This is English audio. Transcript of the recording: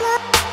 love.